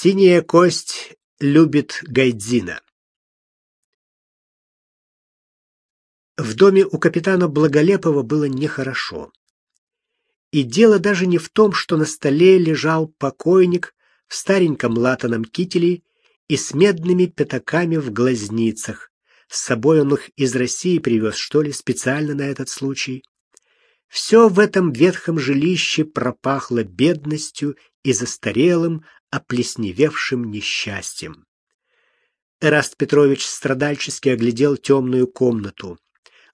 Синяя кость любит Гайдзина. В доме у капитана Благолепова было нехорошо. И дело даже не в том, что на столе лежал покойник в стареньком латаном кителе и с медными пятаками в глазницах. С собой он их из России привез, что ли, специально на этот случай. Все в этом ветхом жилище пропахло бедностью и застарелым, оплесневевшим несчастьем. Эраст Петрович страдальчески оглядел темную комнату.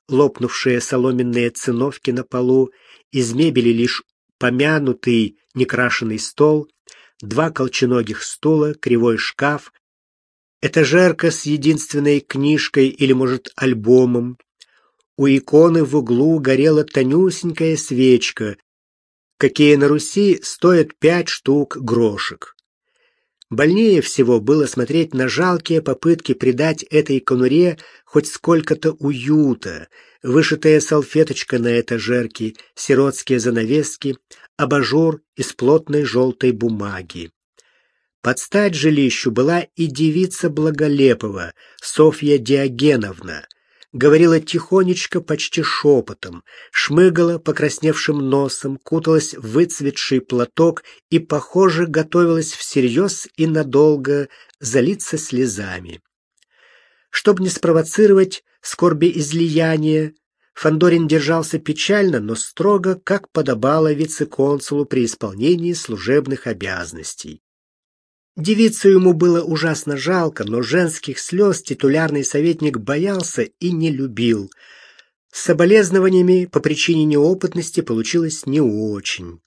Лопнувшие соломенные циновки на полу, из мебели лишь помянутый некрашенный стол, два колченогих стула, кривой шкаф, этажерка с единственной книжкой или, может, альбомом. У иконы в углу горела тонюсенькая свечка, какие на Руси стоят пять штук грошек. Больнее всего было смотреть на жалкие попытки придать этой конуре хоть сколько-то уюта, вышитая салфеточка на этажерке, сиротские занавески, абажур из плотной желтой бумаги. Под стать жилищу была и девица Благолепова, Софья Диогеновна, говорила тихонечко, почти шепотом, шмыгала покрасневшим носом, куталась в выцветший платок и, похоже, готовилась всерьез и надолго залиться слезами. Чтобы не спровоцировать скорби излияния, Фандорин держался печально, но строго, как подобало вице-консулу при исполнении служебных обязанностей. Девицу ему было ужасно жалко, но женских слез титулярный советник боялся и не любил. С соболезнованиями по причине неопытности получилось не очень.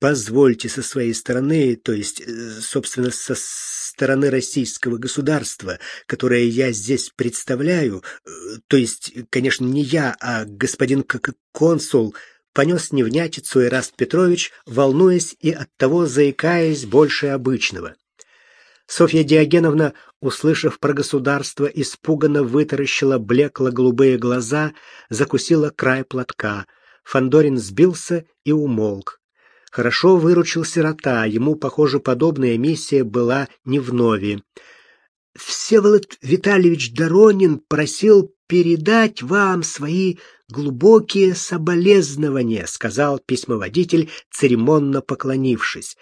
Позвольте со своей стороны, то есть, э, собственно, со стороны российского государства, которое я здесь представляю, э, то есть, конечно, не я, а господин консул, понес невнятицу Ираст Петрович, волнуясь и оттого заикаясь больше обычного. Софья Диогеновна, услышав про государство, испуганно вытаращила блекло-голубые глаза, закусила край платка. Фандорин сбился и умолк. Хорошо выручил сирота, ему, похоже, подобная миссия была не вновь. Всеволод Витальевич Доронин просил передать вам свои глубокие соболезнования, сказал письмоводитель, церемонно поклонившись.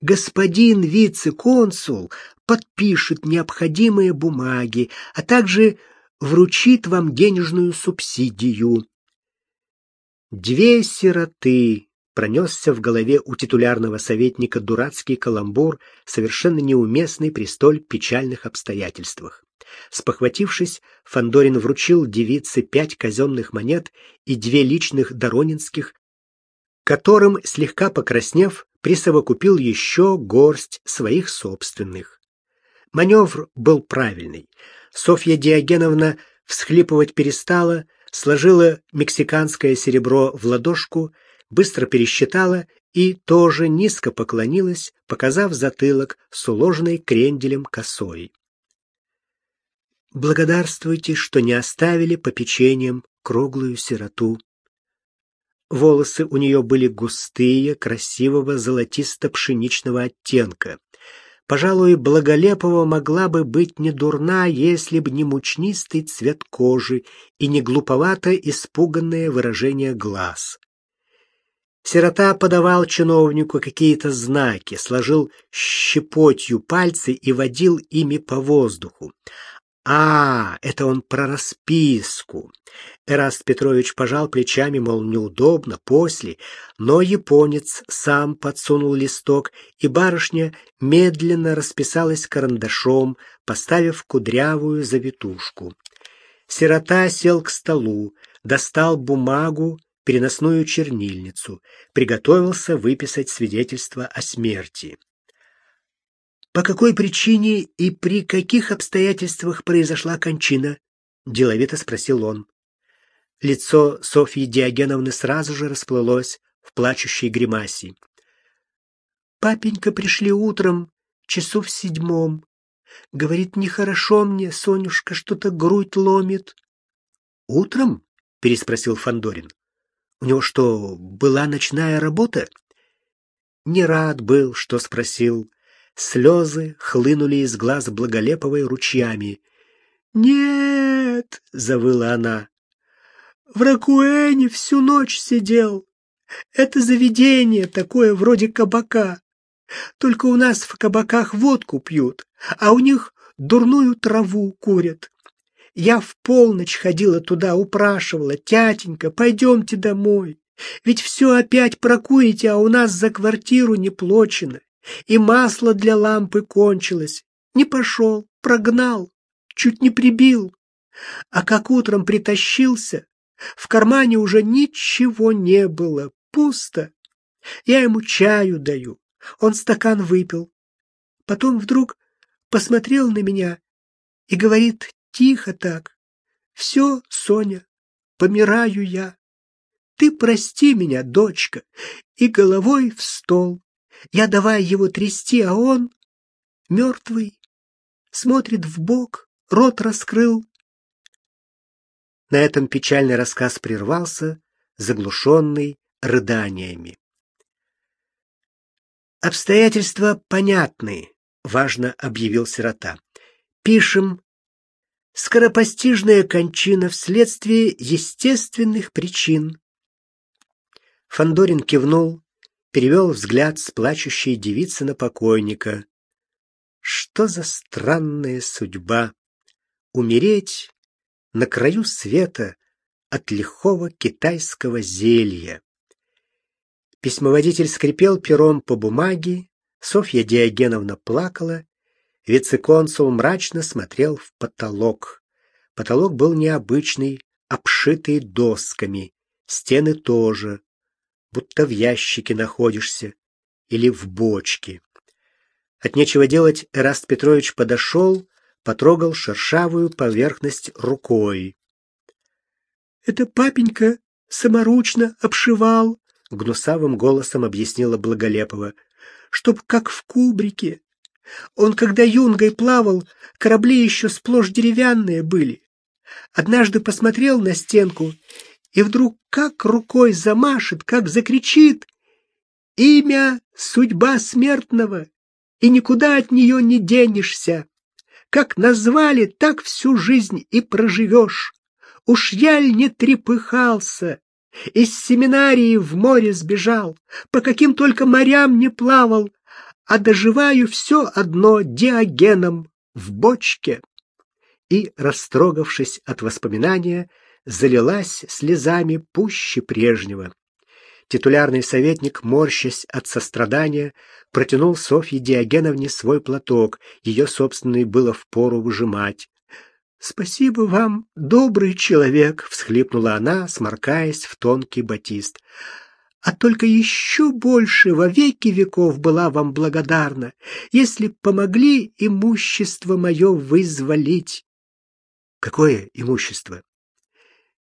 Господин вице-консул подпишет необходимые бумаги, а также вручит вам денежную субсидию. Две сироты пронесся в голове у титулярного советника дурацкий каламбур, совершенно неуместный при столь печальных обстоятельствах. Спохватившись, Фандорин вручил девице пять казенных монет и две личных доронинских, которым, слегка покраснев, присовокупил еще горсть своих собственных. Маневр был правильный. Софья Диогеновна всхлипывать перестала, сложила мексиканское серебро в ладошку, быстро пересчитала и тоже низко поклонилась, показав затылок с уложенной кренделем косой. Благодарствуйте, что не оставили попечением круглую сироту. Волосы у нее были густые, красивого золотисто-пшеничного оттенка. Пожалуй, Благолепова могла бы быть не дурна, если бы не мучнистый цвет кожи и не глуповато испуганное выражение глаз. Сирота подавал чиновнику какие-то знаки, сложил щепотью пальцы и водил ими по воздуху. А, это он про расписку. Эраст Петрович пожал плечами, мол, неудобно, после, но японец сам подсунул листок, и барышня медленно расписалась карандашом, поставив кудрявую завитушку. Сирота сел к столу, достал бумагу, переносную чернильницу, приготовился выписать свидетельство о смерти. По какой причине и при каких обстоятельствах произошла кончина? деловито спросил он. Лицо Софьи Диогеновны сразу же расплылось в плачущей гримасе. Папенька пришли утром, часу в седьмом. Говорит, нехорошо мне, Сонюшка, что-то грудь ломит. Утром? переспросил Фандорин. У него что, была ночная работа? Не рад был, что спросил. Слезы хлынули из глаз Благолеповой ручьями. «Нет!» — завыла она. «В Ракуэне всю ночь сидел. Это заведение такое вроде кабака. Только у нас в кабаках водку пьют, а у них дурную траву курят. Я в полночь ходила туда, упрашивала, «Тятенька, пойдемте домой, ведь все опять прокурите, а у нас за квартиру не плачено, и масло для лампы кончилось. Не пошел, прогнал, чуть не прибил. А как утром притащился, в кармане уже ничего не было, пусто. Я ему чаю даю, он стакан выпил. Потом вдруг посмотрел на меня и говорит тихо так. «Все, Соня, помираю я. Ты прости меня, дочка». И головой в стол. Я давай его трясти, а он мертвый. Смотрит в бок, рот раскрыл. На этом печальный рассказ прервался, заглушенный рыданиями. Обстоятельства понятны, важно объявил сирота. Пишем скоропостижная кончина вследствие естественных причин. Фандорин кивнул, перевел взгляд с плачущей девицы на покойника. Что за странная судьба умереть на краю света от лихого китайского зелья. Письмоводитель скрипел пером по бумаге, Софья Диогеновна плакала, вице-консул мрачно смотрел в потолок. Потолок был необычный, обшитый досками, стены тоже, будто в ящике находишься или в бочке. От нечего делать Эраст Петрович подошел, потрогал шершавую поверхность рукой. «Это папенька саморучно обшивал», — гнусавым голосом объяснила Благолепова, «чтоб как в кубрике. Он, когда юнгой плавал, корабли еще сплошь деревянные были. Однажды посмотрел на стенку и вдруг как рукой замашет, как закричит «Имя — судьба смертного, и никуда от нее не денешься. Как назвали, так всю жизнь и проживешь. Уж яль не трепыхался, из семинарии в море сбежал, по каким только морям не плавал, а доживаю все одно диагеном в бочке. И, растрогавшись от воспоминания, залилась слезами пуще прежнего. Титулярный советник, морщась от сострадания, протянул Софье Диогеновне свой платок, ее собственный было впору выжимать. «Спасибо вам, добрый человек!» — всхлипнула она, сморкаясь в тонкий батист. «А только еще больше во веки веков была вам благодарна, если помогли имущество мое вызволить». «Какое имущество?»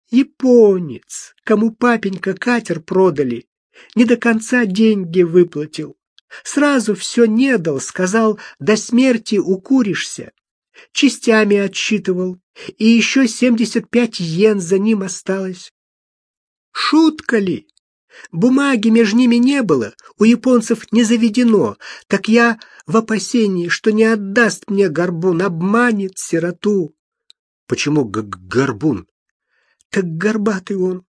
«Японец, кому папенька катер продали, не до конца деньги выплатил. Сразу все не дал, сказал, до смерти укуришься частями отсчитывал, и еще семьдесят пять йен за ним осталось. Шутка ли? Бумаги между ними не было, у японцев не заведено, так я в опасении, что не отдаст мне горбун, обманет сироту. Почему г горбун? Так горбатый он.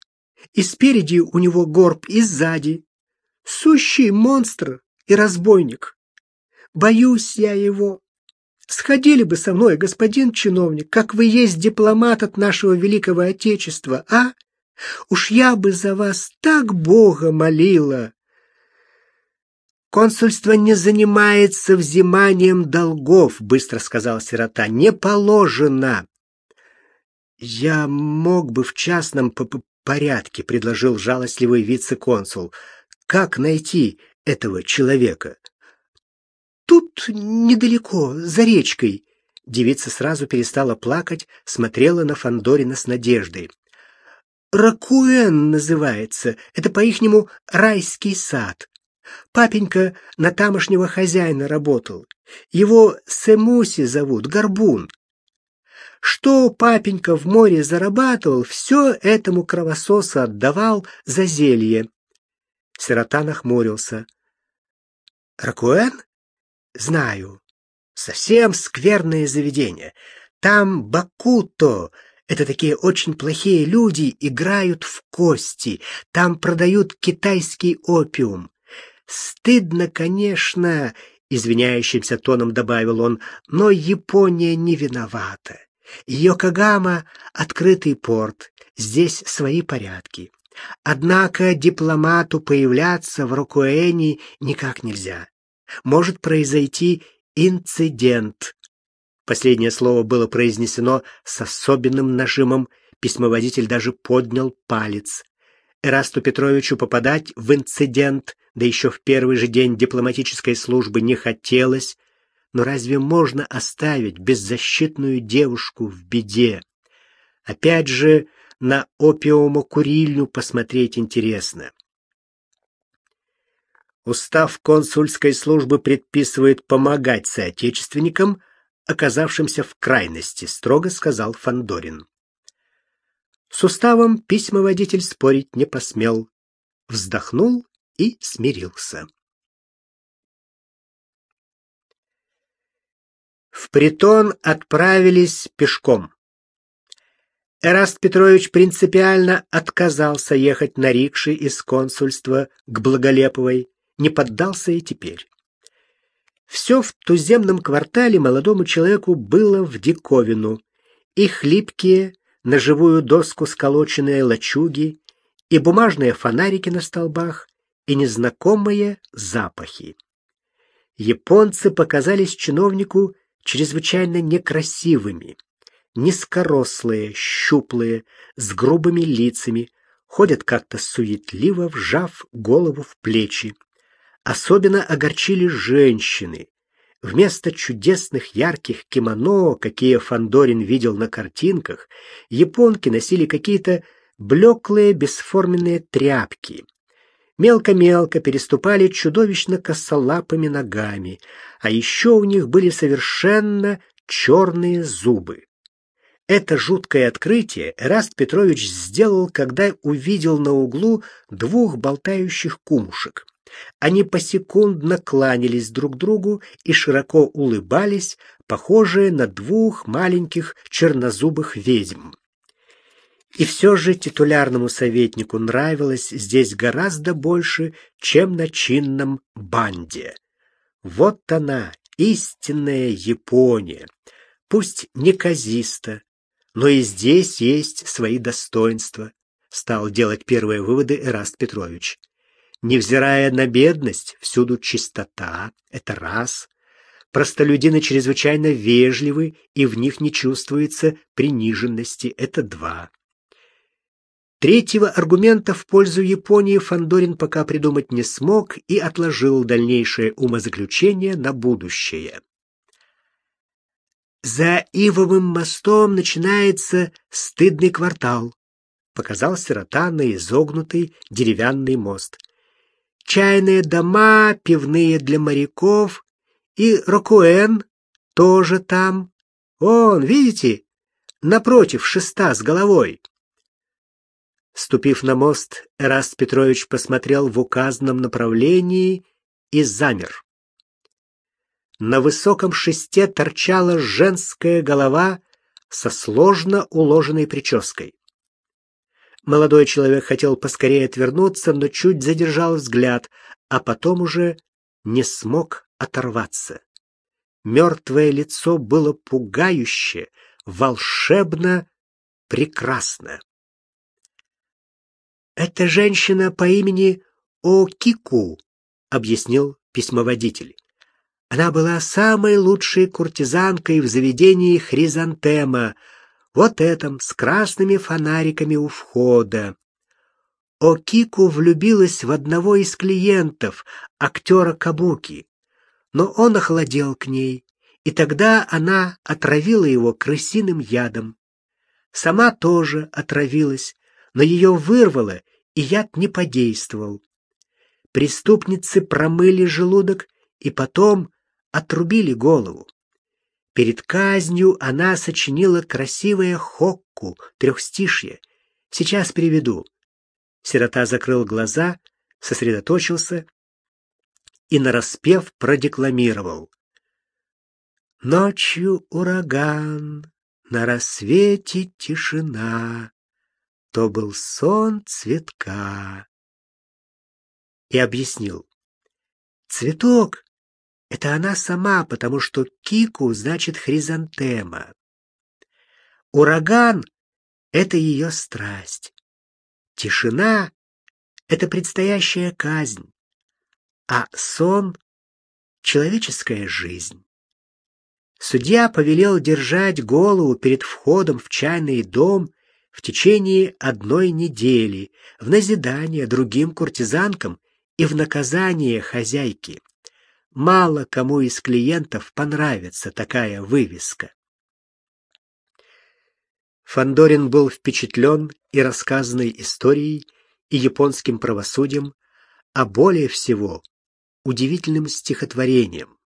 И спереди у него горб, и сзади. Сущий монстр и разбойник. Боюсь я его. Сходили бы со мной, господин чиновник, как вы есть дипломат от нашего великого Отечества, а? Уж я бы за вас так Бога молила. Консульство не занимается взиманием долгов, быстро сказал сирота. Не положено. Я мог бы в частном порядке, предложил жалостливый вице-консул. Как найти этого человека? Тут недалеко, за речкой. Девица сразу перестала плакать, смотрела на Фандорина с надеждой. Ракуэн называется. Это по-ихнему райский сад. Папенька на тамошнего хозяина работал. Его Семуси зовут, Горбун. Что папенька в море зарабатывал, все этому кровососу отдавал за зелье. Сирота нахмурился. Ракуэн? Знаю. Совсем скверное заведение. Там Бакуто, это такие очень плохие люди, играют в кости. Там продают китайский опиум. Стыдно, конечно, извиняющимся тоном добавил он, но Япония не виновата. Йокогама — открытый порт, здесь свои порядки. Однако дипломату появляться в Рокуэне никак нельзя. Может произойти инцидент. Последнее слово было произнесено с особенным нажимом, письмоводитель даже поднял палец. Эрасту Петровичу попадать в инцидент, да еще в первый же день дипломатической службы не хотелось, но разве можно оставить беззащитную девушку в беде? Опять же, на опиумокурильню посмотреть интересно. Устав консульской службы предписывает помогать соотечественникам, оказавшимся в крайности, строго сказал Фандорин. С уставом письмоводитель спорить не посмел, вздохнул и смирился. В притон отправились пешком. Эраст Петрович принципиально отказался ехать на рикше из консульства к Благолеповой, не поддался и теперь. Все в туземном квартале молодому человеку было в диковину. И хлипкие, на живую доску сколоченные лачуги, и бумажные фонарики на столбах, и незнакомые запахи. Японцы показались чиновнику чрезвычайно некрасивыми низкорослые, щуплые, с грубыми лицами, ходят как-то суетливо, вжав голову в плечи. Особенно огорчили женщины. Вместо чудесных ярких кимоно, какие Фандорин видел на картинках, японки носили какие-то блеклые бесформенные тряпки. Мелко-мелко переступали чудовищно косолапыми ногами, а еще у них были совершенно черные зубы. Это жуткое открытие Эраст Петрович сделал, когда увидел на углу двух болтающих кумушек. Они посекундно кланялись друг другу и широко улыбались, похожие на двух маленьких чернозубых ведьм. И все же титулярному советнику нравилось здесь гораздо больше, чем на чинном банде. Вот она, истинная Япония, пусть неказиста, но и здесь есть свои достоинства, стал делать первые выводы Эраст Петрович. Невзирая на бедность, всюду чистота это раз. Простолюдины чрезвычайно вежливы, и в них не чувствуется приниженности это два. Третьего аргумента в пользу Японии Фандорин пока придумать не смог и отложил дальнейшее умозаключение на будущее. За Ивовым мостом начинается стыдный квартал. Показал сирота на изогнутый деревянный мост. Чайные дома, пивные для моряков и Рокуэн тоже там. Он, видите, напротив шеста с головой. Ступив на мост, Эраст Петрович посмотрел в указанном направлении и замер. На высоком шесте торчала женская голова со сложно уложенной прической. Молодой человек хотел поскорее отвернуться, но чуть задержал взгляд, а потом уже не смог оторваться. Мертвое лицо было пугающе, волшебно прекрасно. «Это женщина по имени Окику», — объяснил письмоводитель. Она была самой лучшей куртизанкой в заведении Хризантема, вот этом, с красными фонариками у входа. Окику влюбилась в одного из клиентов, актера Кабуки, но он охладел к ней, и тогда она отравила его крысиным ядом. Сама тоже отравилась, но ее вырвало, и яд не подействовал. Преступницы промыли желудок и потом отрубили голову. Перед казнью она сочинила красивое хокку, трехстишье. Сейчас переведу. Сирота закрыл глаза, сосредоточился и нараспев продекламировал. Ночью ураган, на рассвете тишина, то был сон цветка. И объяснил. Цветок — это она сама, потому что кику значит хризантема. Ураган — это ее страсть. Тишина — это предстоящая казнь, а сон — человеческая жизнь. Судья повелел держать голову перед входом в чайный дом в течение одной недели, в назидание другим куртизанкам и в наказание хозяйки. Мало кому из клиентов понравится такая вывеска. Фандорин был впечатлен и рассказанной историей, и японским правосудием, а более всего удивительным стихотворением.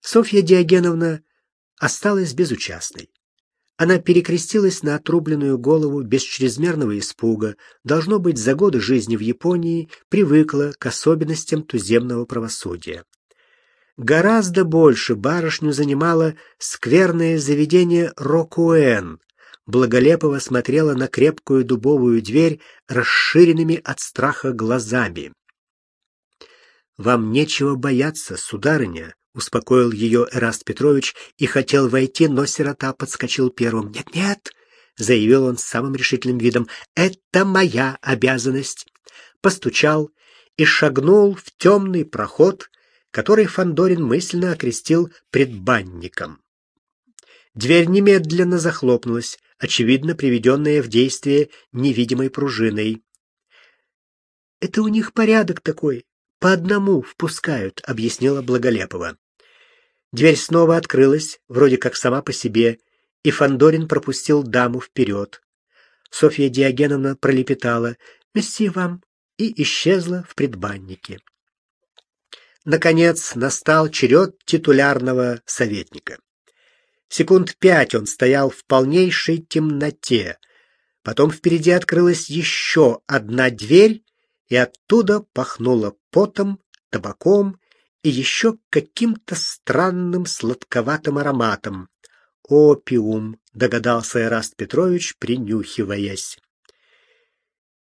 Софья Диогеновна осталась безучастной. Она перекрестилась на отрубленную голову без чрезмерного испуга, должно быть, за годы жизни в Японии привыкла к особенностям туземного правосудия. Гораздо больше барышню занимало скверное заведение Рокуэн. Благолепова смотрела на крепкую дубовую дверь расширенными от страха глазами. «Вам нечего бояться, сударыня», Успокоил ее Эраст Петрович и хотел войти, но сирота подскочил первым. «Нет-нет», — заявил он с самым решительным видом, — «это моя обязанность». Постучал и шагнул в темный проход, который Фандорин мысленно окрестил предбанником. Дверь немедленно захлопнулась, очевидно, приведенная в действие невидимой пружиной. «Это у них порядок такой, по одному впускают», — объяснила Благолепова. Дверь снова открылась, вроде как сама по себе, и Фандорин пропустил даму вперед. Софья Диогеновна пролепетала «Месси вам» и исчезла в предбаннике. Наконец настал черед титулярного советника. Секунд пять он стоял в полнейшей темноте. Потом впереди открылась еще одна дверь, и оттуда пахнуло потом, табаком и еще каким-то странным сладковатым ароматом. «Опиум», — догадался Эраст Петрович, принюхиваясь.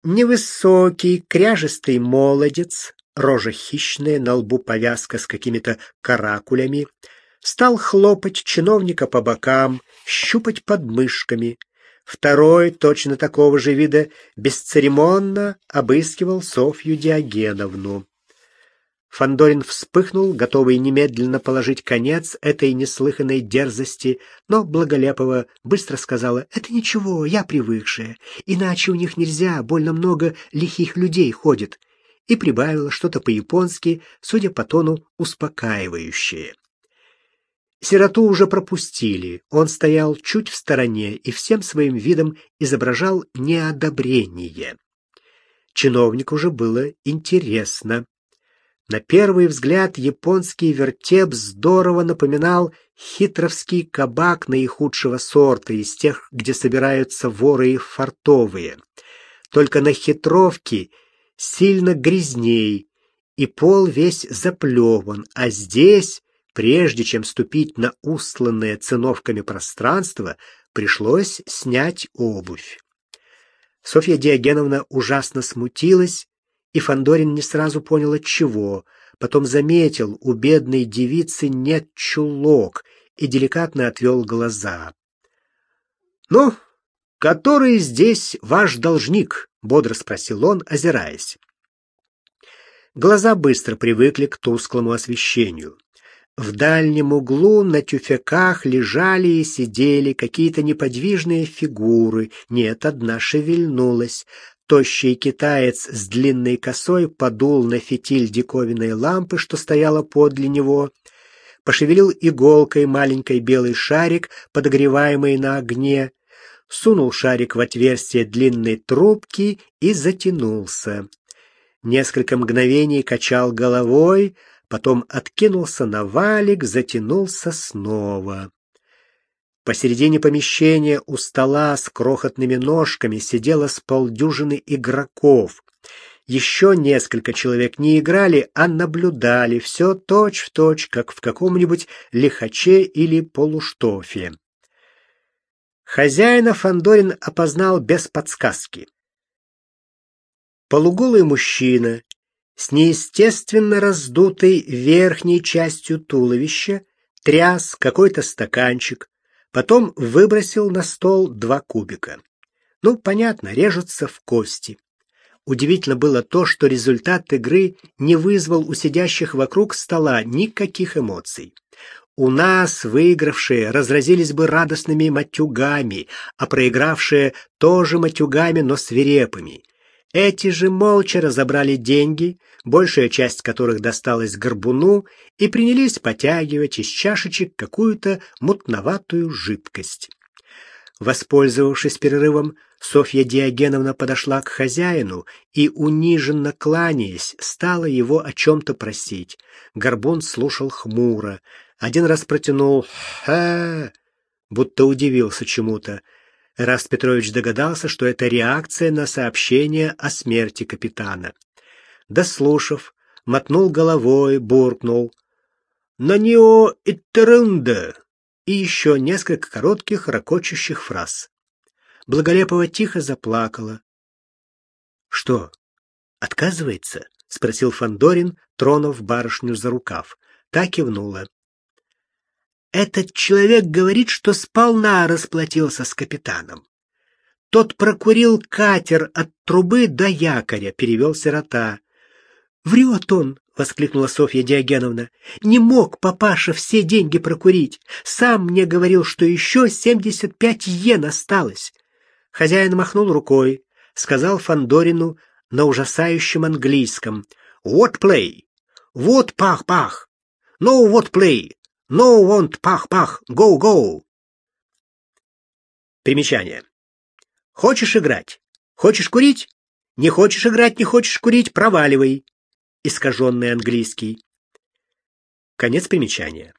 Невысокий, кряжестый молодец, рожа хищная, на лбу повязка с какими-то каракулями, стал хлопать чиновника по бокам, щупать подмышками. Второй, точно такого же вида, бесцеремонно обыскивал Софью Диогеновну. Фандорин вспыхнул, готовый немедленно положить конец этой неслыханной дерзости, но Благолепова быстро сказала, «Это ничего, я привыкшая, иначе у них нельзя, больно много лихих людей ходит», и прибавила что-то по-японски, судя по тону, успокаивающее. Сироту уже пропустили, он стоял чуть в стороне и всем своим видом изображал неодобрение. Чиновнику уже было интересно. На первый взгляд японский вертеп здорово напоминал хитровский кабак наихудшего сорта из тех, где собираются воры и фартовые. Только на хитровке сильно грязней, и пол весь заплеван, а здесь, прежде чем ступить на устланное циновками пространство, пришлось снять обувь. Софья Диогеновна ужасно смутилась, и Фандорин не сразу понял от чего. Потом заметил, у бедной девицы нет чулок, и деликатно отвел глаза. «Ну, который здесь ваш должник?» — бодро спросил он, озираясь. Глаза быстро привыкли к тусклому освещению. В дальнем углу на тюфяках лежали и сидели какие-то неподвижные фигуры. Нет, одна шевельнулась. Тощий китаец с длинной косой подул на фитиль диковинной лампы, что стояла подле него, пошевелил иголкой маленький белый шарик, подогреваемый на огне, сунул шарик в отверстие длинной трубки и затянулся. Несколько мгновений качал головой, потом откинулся на валик, затянулся снова. Посередине помещения у стола с крохотными ножками сидело с полдюжины игроков. Еще несколько человек не играли, а наблюдали, все точь-в-точь, как в каком-нибудь лихаче или полуштофе. Хозяина Фандорин опознал без подсказки. Полуголый мужчина с неестественно раздутой верхней частью туловища тряс какой-то стаканчик, потом выбросил на стол два кубика. Ну, понятно, режутся в кости. Удивительно было то, что результат игры не вызвал у сидящих вокруг стола никаких эмоций. У нас выигравшие разразились бы радостными матюгами, а проигравшие тоже матюгами, но свирепыми. Эти же молча разобрали деньги, большая часть которых досталась горбуну, и принялись потягивать из чашечек какую-то мутноватую жидкость. Воспользовавшись перерывом, Софья Диогеновна подошла к хозяину и, униженно кланяясь, стала его о чем-то просить. Горбун слушал хмуро. Один раз протянул «ха», будто удивился чему-то. Раст Петрович догадался, что это реакция на сообщение о смерти капитана. Дослушав, мотнул головой, буркнул «На нео иттерунда!» и еще несколько коротких ракочущих фраз. Благолепова тихо заплакала. «Что, отказывается?» — спросил Фандорин, тронув барышню за рукав. Та кивнула. Этот человек говорит, что сполна расплатился с капитаном. Тот прокурил катер от трубы до якоря, перевел сирота. Врет он, воскликнула Софья Диогеновна. Не мог папаша все деньги прокурить. Сам мне говорил, что еще семьдесят пять йен осталось. Хозяин махнул рукой, сказал Фандорину на ужасающем английском: "What play? Вот пах-пах. No what play. No want пах-пах, go-go. Примечание. Хочешь играть? Хочешь курить? Не хочешь играть, не хочешь курить, проваливай. Искаженный английский. Конец примечания.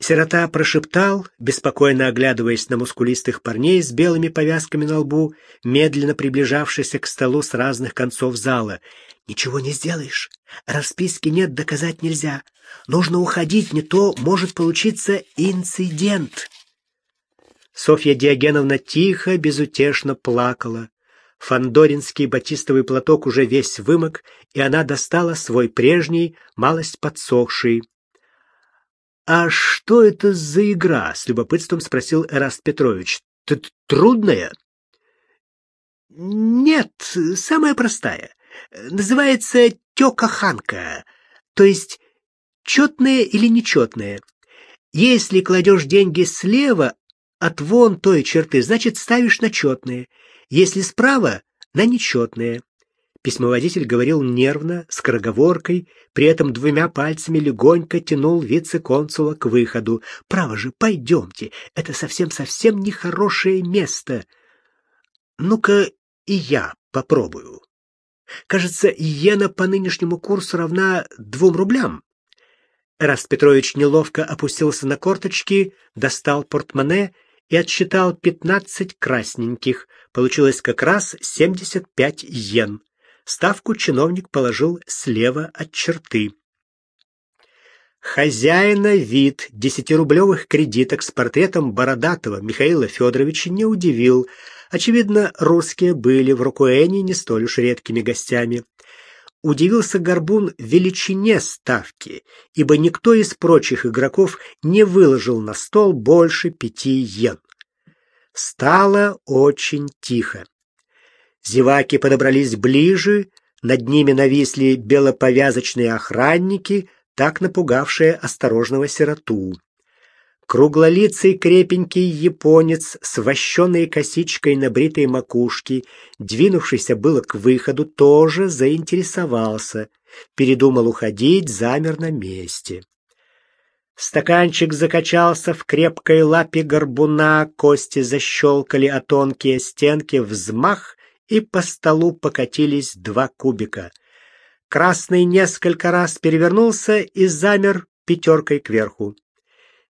Сирота прошептал, беспокойно оглядываясь на мускулистых парней с белыми повязками на лбу, медленно приближавшихся к столу с разных концов зала. «Ничего не сделаешь. Расписки нет, доказать нельзя. Нужно уходить, не то может получиться инцидент. Софья Диогеновна тихо, безутешно плакала. Фандоринский батистовый платок уже весь вымок, и она достала свой прежний, малость подсохший. «А что это за игра?» — с любопытством спросил Эраст Петрович. «Т «Трудная?» «Нет, самая простая. Называется тёка-ханка, то есть четное или нечетное. Если кладешь деньги слева от вон той черты, значит ставишь на четные. Если справа — на нечетные. Письмоводитель говорил нервно, с скороговоркой, при этом двумя пальцами легонько тянул вице-консула к выходу. «Право же, пойдемте, это совсем-совсем нехорошее место. Ну-ка и я попробую. Кажется, иена по нынешнему курсу равна двум рублям. Раст Петрович неловко опустился на корточки, достал портмоне и отсчитал пятнадцать красненьких. Получилось как раз семьдесят пять йен. Ставку чиновник положил слева от черты. Хозяина вид десятирублевых кредиток с портретом бородатого Михаила Федоровича не удивил. Очевидно, русские были в Рукуэне не столь уж редкими гостями удивился Горбун величине ставки, ибо никто из прочих игроков не выложил на стол больше пяти йен. Стало очень тихо. Зеваки подобрались ближе, над ними нависли белоповязочные охранники, так напугавшие осторожного сироту. Круглолицый крепенький японец с вощеной косичкой на бритой макушке, двинувшийся было к выходу, тоже заинтересовался. Передумал уходить, замер на месте. Стаканчик закачался в крепкой лапе горбуна, кости защелкали о тонкие стенки, взмах, и по столу покатились два кубика. Красный несколько раз перевернулся и замер пятеркой кверху.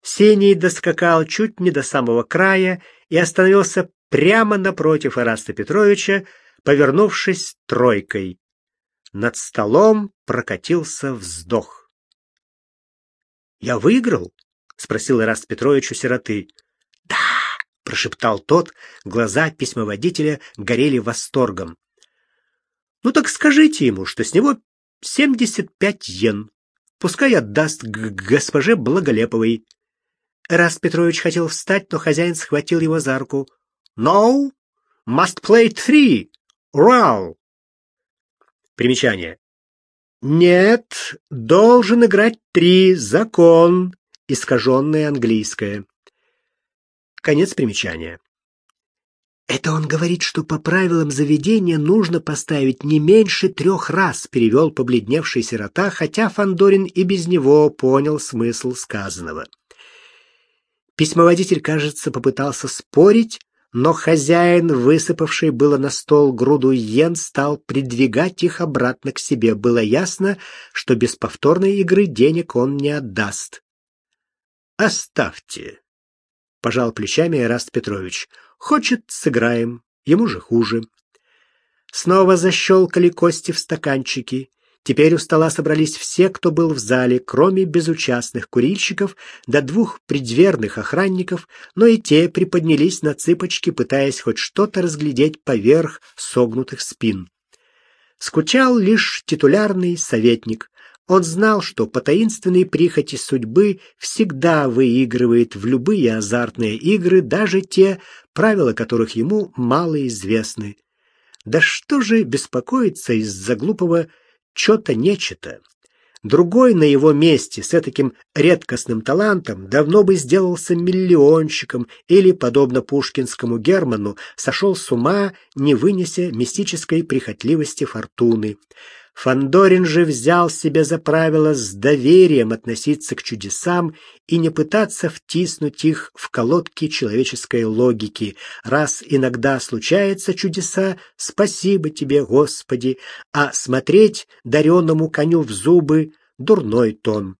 Синий доскакал чуть не до самого края и остановился прямо напротив Ираста Петровича, повернувшись тройкой. Над столом прокатился вздох. «Я выиграл?» — спросил Ираст Петрович у сироты. «Да!» — прошептал тот, глаза письмоводителя горели восторгом. «Ну так скажите ему, что с него семьдесят пять йен. Пускай отдаст к госпоже Благолеповой». Ираст Петрович хотел встать, но хозяин схватил его за руку. «No! Must play three! Row!» Примечание. Нет, должен играть три. Закон. Искаженное английское. Конец примечания. Это он говорит, что по правилам заведения нужно поставить не меньше трех раз, перевел побледневший сирота, хотя Фандорин и без него понял смысл сказанного. Письмоводитель, кажется, попытался спорить, но хозяин, высыпавший было на стол груду йен, стал придвигать их обратно к себе. Было ясно, что без повторной игры денег он не отдаст. «Оставьте», — пожал плечами Эраст Петрович. «Хочет, сыграем, ему же хуже». Снова защелкали кости в стаканчики. Теперь у стола собрались все, кто был в зале, кроме безучастных курильщиков до двух предверных охранников, но и те приподнялись на цыпочки, пытаясь хоть что-то разглядеть поверх согнутых спин. Скучал лишь титулярный советник. Он знал, что по таинственной прихоти судьбы всегда выигрывает в любые азартные игры, даже те, правила которых ему мало известны. Да что же беспокоиться из-за глупого что-то нечто. Другой на его месте с таким редкостным талантом давно бы сделался миллионщиком или, подобно пушкинскому Герману, сошел с ума, не вынеся мистической прихотливости фортуны. Фандорин же взял себе за правило с доверием относиться к чудесам и не пытаться втиснуть их в колодки человеческой логики. Раз иногда случаются чудеса, спасибо тебе, Господи, а смотреть дареному коню в зубы — дурной тон.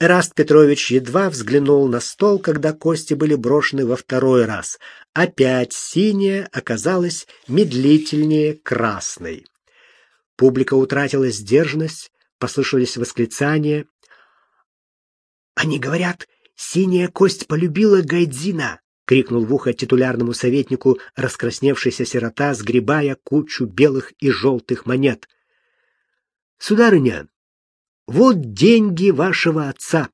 Эраст Петрович едва взглянул на стол, когда кости были брошены во второй раз. Опять синяя оказалась медлительнее красной. Публика утратила сдержанность, послышались восклицания. «Они говорят, синяя кость полюбила Гайдзина!» — крикнул в ухо титулярному советнику раскрасневшийся сирота, сгребая кучу белых и желтых монет. «Сударыня, вот деньги вашего отца!»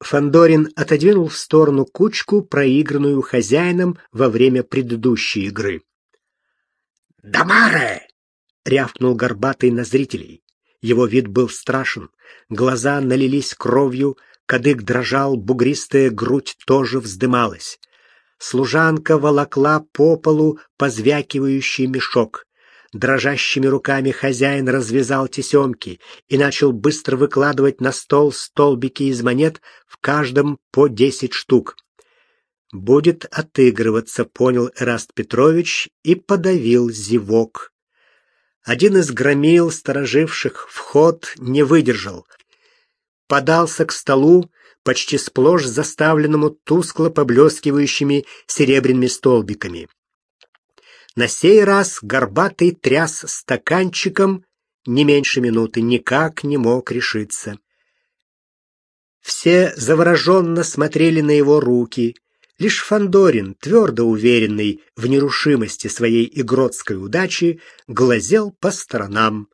Фандорин отодвинул в сторону кучку, проигранную хозяином во время предыдущей игры. «Дамаре!» Рявкнул горбатый на зрителей. Его вид был страшен, глаза налились кровью, кадык дрожал, бугристая грудь тоже вздымалась. Служанка волокла по полу позвякивающий мешок. Дрожащими руками хозяин развязал тесемки и начал быстро выкладывать на стол столбики из монет, в каждом по десять штук. «Будет отыгрываться», — понял Эраст Петрович и подавил зевок. Один из громил, стороживших вход, не выдержал. Подался к столу, почти сплошь заставленному тускло поблескивающими серебряными столбиками. На сей раз горбатый тряс стаканчиком не меньше минуты, никак не мог решиться. Все завороженно смотрели на его руки, Лишь Фандорин, твердо уверенный в нерушимости своей игротской удачи, глазел по сторонам.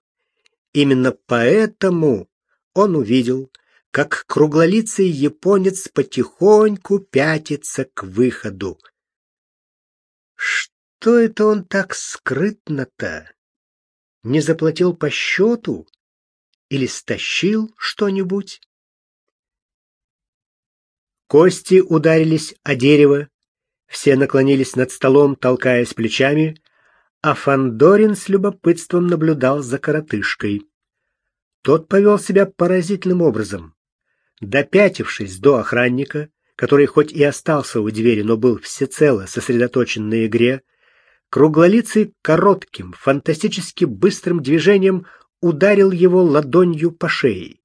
Именно поэтому он увидел, как круглолицый японец потихоньку пятится к выходу. Что это он так скрытно-то? Не заплатил по счету? Или стащил что-нибудь? Кости ударились о дерево, все наклонились над столом, толкаясь плечами, а Фандорин с любопытством наблюдал за коротышкой. Тот повел себя поразительным образом. Допятившись до охранника, который хоть и остался у двери, но был всецело сосредоточен на игре, круглолицый коротким, фантастически быстрым движением ударил его ладонью по шее.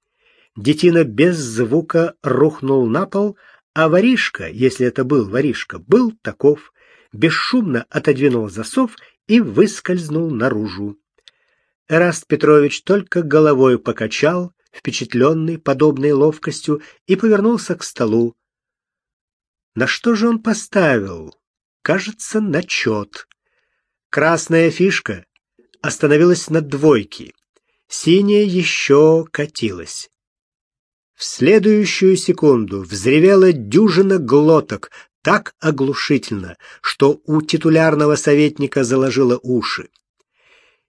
Детина без звука рухнул на пол, а воришка, если это был воришка, был таков, бесшумно отодвинул засов и выскользнул наружу. Эраст Петрович только головой покачал, впечатленный подобной ловкостью, и повернулся к столу. На что же он поставил? Кажется, на чет. Красная фишка остановилась на двойке. Синяя еще катилась. В следующую секунду взревела дюжина глоток, так оглушительно, что у титулярного советника заложило уши.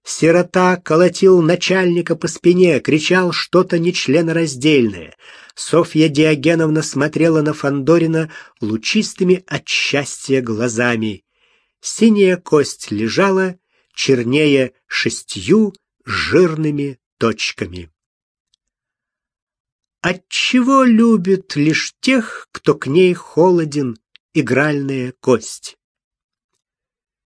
Сирота колотил начальника по спине, кричал что-то нечленораздельное. Софья Диогеновна смотрела на Фандорина лучистыми от счастья глазами. Синяя кость лежала, чернее шестью жирными точками. Отчего любит лишь тех, кто к ней холоден, игральная кость?